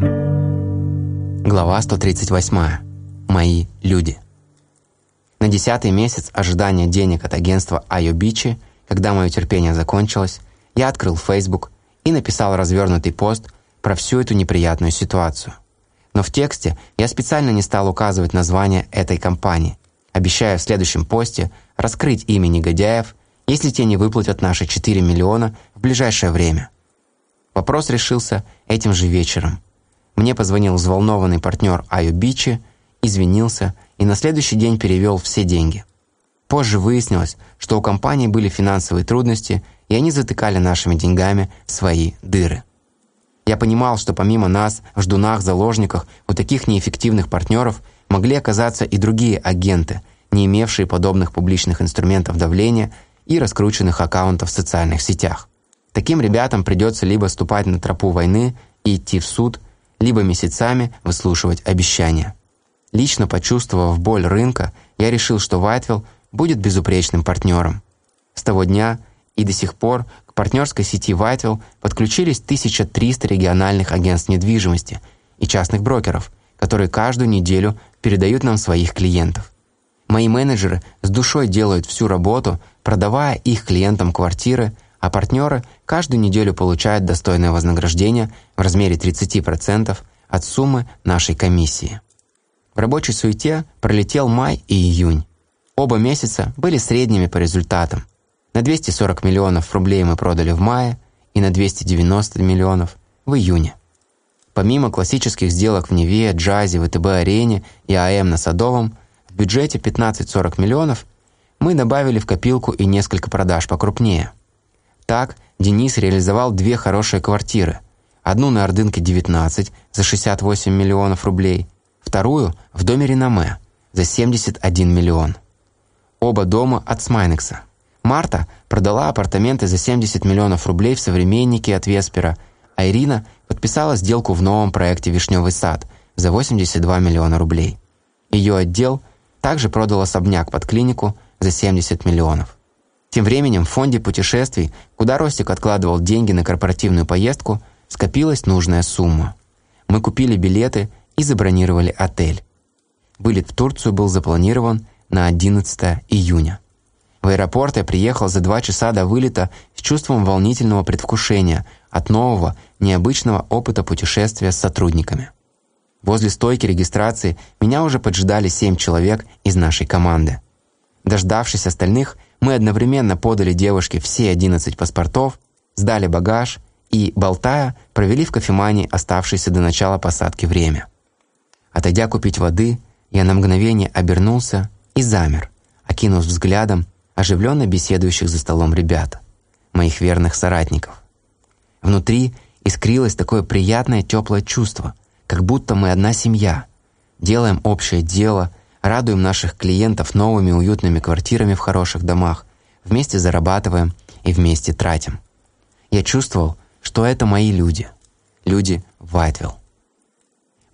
Глава 138. Мои люди. На десятый месяц ожидания денег от агентства Айобичи, когда мое терпение закончилось, я открыл Facebook и написал развернутый пост про всю эту неприятную ситуацию. Но в тексте я специально не стал указывать название этой компании, обещая в следующем посте раскрыть имя негодяев, если те не выплатят наши 4 миллиона в ближайшее время. Вопрос решился этим же вечером. Мне позвонил взволнованный партнер Айо Бичи, извинился и на следующий день перевел все деньги. Позже выяснилось, что у компании были финансовые трудности, и они затыкали нашими деньгами свои дыры. Я понимал, что помимо нас, ждунах, заложниках, у таких неэффективных партнеров могли оказаться и другие агенты, не имевшие подобных публичных инструментов давления и раскрученных аккаунтов в социальных сетях. Таким ребятам придется либо ступать на тропу войны и идти в суд, либо месяцами выслушивать обещания. Лично почувствовав боль рынка, я решил, что Вайтвилл будет безупречным партнером. С того дня и до сих пор к партнерской сети Вайтвилл подключились 1300 региональных агентств недвижимости и частных брокеров, которые каждую неделю передают нам своих клиентов. Мои менеджеры с душой делают всю работу, продавая их клиентам квартиры, а партнеры каждую неделю получают достойное вознаграждение в размере 30% от суммы нашей комиссии. В рабочей суете пролетел май и июнь. Оба месяца были средними по результатам. На 240 миллионов рублей мы продали в мае и на 290 миллионов в июне. Помимо классических сделок в Неве, Джазе, ВТБ-арене и АМ на Садовом, в бюджете 15-40 миллионов мы добавили в копилку и несколько продаж покрупнее – так Денис реализовал две хорошие квартиры. Одну на Ордынке 19 за 68 миллионов рублей, вторую в доме Реноме за 71 миллион. Оба дома от Смайнекса. Марта продала апартаменты за 70 миллионов рублей в «Современнике» от Веспера, а Ирина подписала сделку в новом проекте «Вишневый сад» за 82 миллиона рублей. Ее отдел также продал особняк под клинику за 70 миллионов. Тем временем в фонде путешествий, куда Ростик откладывал деньги на корпоративную поездку, скопилась нужная сумма. Мы купили билеты и забронировали отель. Вылет в Турцию был запланирован на 11 июня. В аэропорт я приехал за два часа до вылета с чувством волнительного предвкушения от нового, необычного опыта путешествия с сотрудниками. Возле стойки регистрации меня уже поджидали семь человек из нашей команды. Дождавшись остальных, мы одновременно подали девушке все 11 паспортов, сдали багаж и, болтая, провели в кофемании оставшееся до начала посадки время. Отойдя купить воды, я на мгновение обернулся и замер, окинув взглядом оживленно беседующих за столом ребят, моих верных соратников. Внутри искрилось такое приятное теплое чувство, как будто мы одна семья, делаем общее дело – радуем наших клиентов новыми уютными квартирами в хороших домах, вместе зарабатываем и вместе тратим. Я чувствовал, что это мои люди, люди Вайтвилл.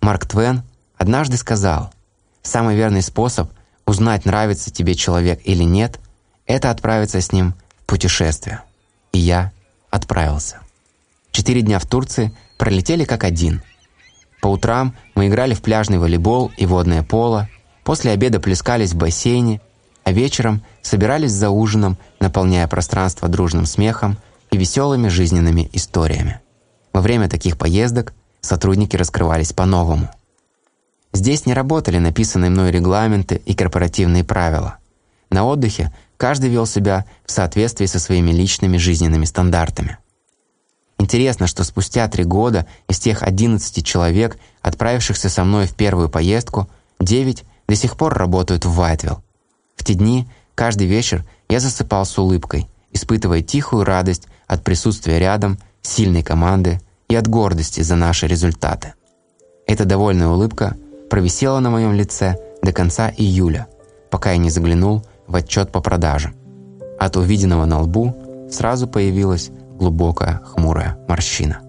Марк Твен однажды сказал, самый верный способ узнать, нравится тебе человек или нет, это отправиться с ним в путешествие. И я отправился. Четыре дня в Турции пролетели как один. По утрам мы играли в пляжный волейбол и водное поло, После обеда плескались в бассейне, а вечером собирались за ужином, наполняя пространство дружным смехом и веселыми жизненными историями. Во время таких поездок сотрудники раскрывались по-новому. Здесь не работали написанные мной регламенты и корпоративные правила. На отдыхе каждый вел себя в соответствии со своими личными жизненными стандартами. Интересно, что спустя три года из тех 11 человек, отправившихся со мной в первую поездку, 9 до сих пор работают в Вайтвилл. В те дни каждый вечер я засыпал с улыбкой, испытывая тихую радость от присутствия рядом сильной команды и от гордости за наши результаты. Эта довольная улыбка провисела на моем лице до конца июля, пока я не заглянул в отчет по продажам. От увиденного на лбу сразу появилась глубокая хмурая морщина.